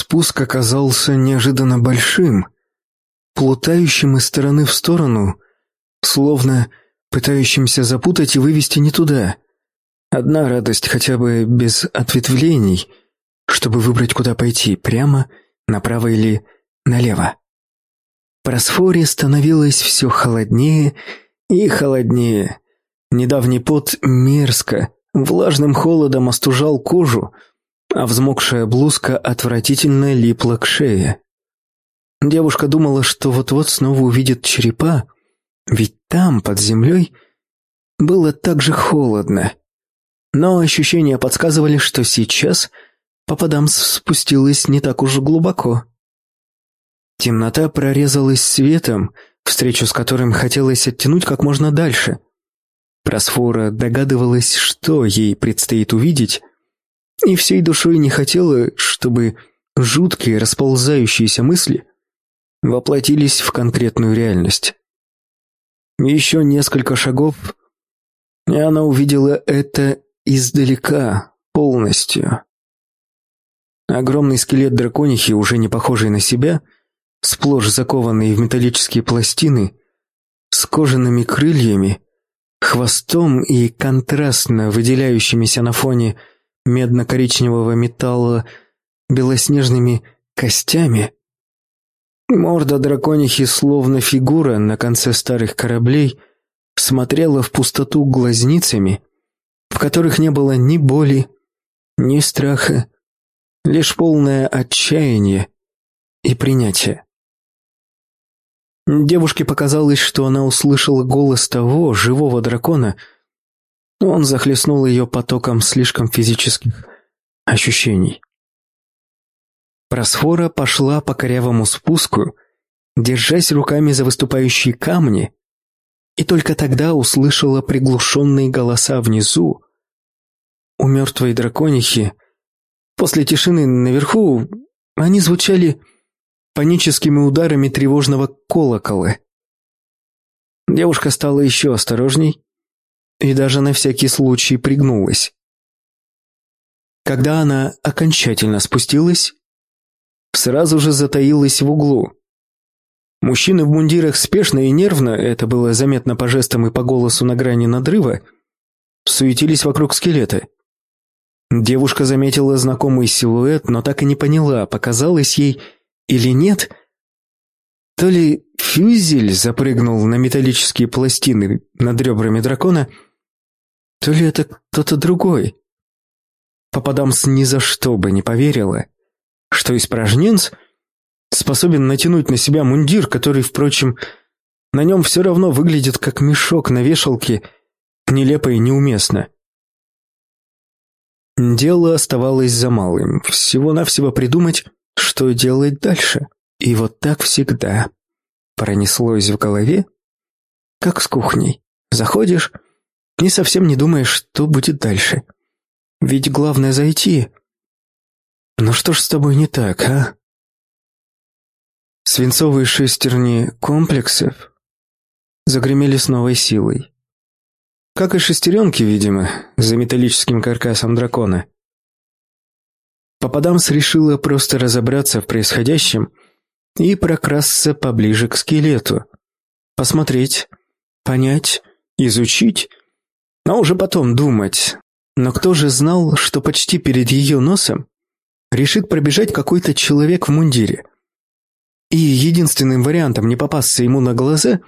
Спуск оказался неожиданно большим, плутающим из стороны в сторону, словно пытающимся запутать и вывести не туда. Одна радость хотя бы без ответвлений, чтобы выбрать, куда пойти, прямо, направо или налево. Просфоре становилось все холоднее и холоднее. Недавний пот мерзко, влажным холодом остужал кожу, а взмокшая блузка отвратительно липла к шее. Девушка думала, что вот-вот снова увидит черепа, ведь там, под землей, было так же холодно. Но ощущения подсказывали, что сейчас Пападамс спустилась не так уж глубоко. Темнота прорезалась светом, встречу с которым хотелось оттянуть как можно дальше. Просфора догадывалась, что ей предстоит увидеть, и всей душой не хотела, чтобы жуткие расползающиеся мысли воплотились в конкретную реальность. Еще несколько шагов, и она увидела это издалека, полностью. Огромный скелет драконихи, уже не похожий на себя, сплошь закованный в металлические пластины, с кожаными крыльями, хвостом и контрастно выделяющимися на фоне медно-коричневого металла белоснежными костями. Морда драконихи, словно фигура на конце старых кораблей, смотрела в пустоту глазницами, в которых не было ни боли, ни страха, лишь полное отчаяние и принятие. Девушке показалось, что она услышала голос того живого дракона, он захлестнул ее потоком слишком физических ощущений. Просфора пошла по корявому спуску, держась руками за выступающие камни, и только тогда услышала приглушенные голоса внизу. У мертвой драконихи после тишины наверху они звучали паническими ударами тревожного колокола. Девушка стала еще осторожней, и даже на всякий случай пригнулась. Когда она окончательно спустилась, сразу же затаилась в углу. Мужчины в мундирах спешно и нервно, это было заметно по жестам и по голосу на грани надрыва, суетились вокруг скелета. Девушка заметила знакомый силуэт, но так и не поняла, показалось ей или нет. То ли фюзель запрыгнул на металлические пластины над ребрами дракона, то ли это кто-то другой. Попадамс ни за что бы не поверила, что испражненц способен натянуть на себя мундир, который, впрочем, на нем все равно выглядит как мешок на вешалке, нелепо и неуместно. Дело оставалось за малым, всего-навсего придумать, что делать дальше. И вот так всегда пронеслось в голове, как с кухней. Заходишь, не совсем не думаешь, что будет дальше. Ведь главное зайти. Ну что ж с тобой не так, а? Свинцовые шестерни комплексов загремели с новой силой. Как и шестеренки, видимо, за металлическим каркасом дракона. Попадамс решила просто разобраться в происходящем и прокрасться поближе к скелету. Посмотреть, понять, изучить а уже потом думать. Но кто же знал, что почти перед ее носом решит пробежать какой-то человек в мундире? И единственным вариантом не попасться ему на глаза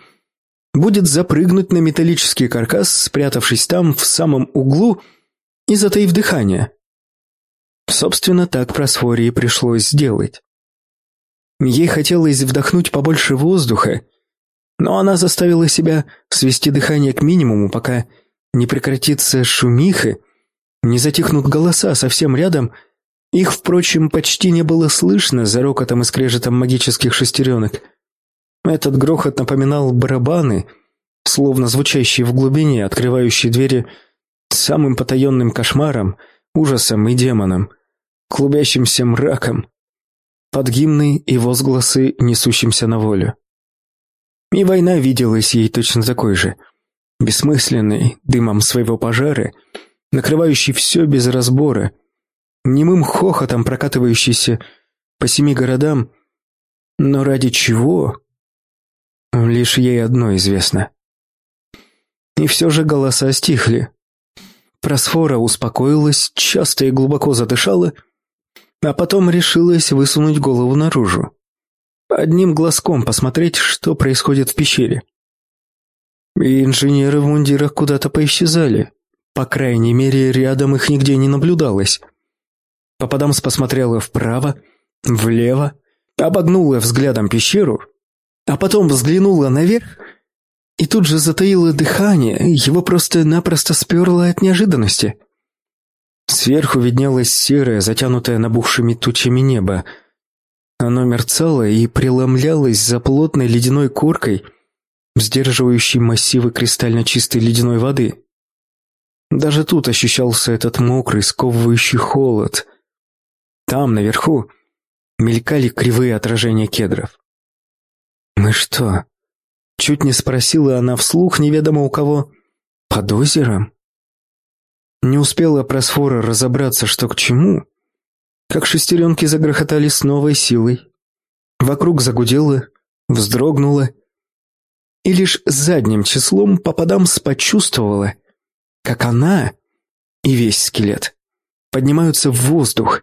будет запрыгнуть на металлический каркас, спрятавшись там в самом углу и затаив дыхание. Собственно, так Просфории пришлось сделать. Ей хотелось вдохнуть побольше воздуха, но она заставила себя свести дыхание к минимуму, пока не прекратится шумиха, не затихнут голоса совсем рядом, их, впрочем, почти не было слышно за рокотом и скрежетом магических шестеренок. Этот грохот напоминал барабаны, словно звучащие в глубине, открывающие двери самым потаенным кошмаром, ужасом и демоном, клубящимся мраком, под гимны и возгласы, несущимся на волю. И война виделась ей точно такой же – бессмысленный, дымом своего пожара, накрывающий все без разбора, немым хохотом прокатывающийся по семи городам, но ради чего? Лишь ей одно известно. И все же голоса стихли. Просфора успокоилась, часто и глубоко задышала, а потом решилась высунуть голову наружу. Одним глазком посмотреть, что происходит в пещере. И инженеры в мундирах куда-то поисчезали. По крайней мере, рядом их нигде не наблюдалось. Попадамс посмотрела вправо, влево, обогнула взглядом пещеру, а потом взглянула наверх и тут же затаила дыхание, его просто-напросто сперло от неожиданности. Сверху виднелось серое, затянутое набухшими тучами небо. Оно мерцало и преломлялось за плотной ледяной коркой, сдерживающей массивы кристально чистой ледяной воды. Даже тут ощущался этот мокрый, сковывающий холод. Там, наверху, мелькали кривые отражения кедров. «Мы что?» Чуть не спросила она вслух неведомо у кого. «Под озером?» Не успела просфора разобраться, что к чему, как шестеренки загрохотали с новой силой. Вокруг загудело, вздрогнуло, и лишь задним числом попадамс почувствовала, как она и весь скелет поднимаются в воздух,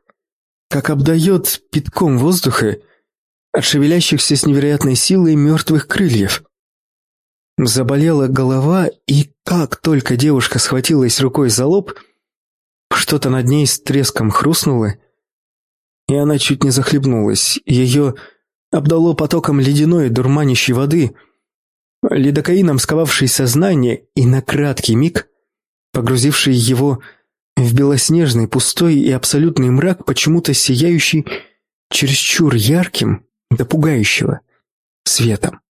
как обдает питком воздуха от шевелящихся с невероятной силой мертвых крыльев. Заболела голова, и как только девушка схватилась рукой за лоб, что-то над ней с треском хрустнуло, и она чуть не захлебнулась. Ее обдало потоком ледяной дурманящей воды, лидокаином сковавшей сознание и на краткий миг погрузивший его в белоснежный, пустой и абсолютный мрак, почему-то сияющий чересчур ярким до пугающего светом.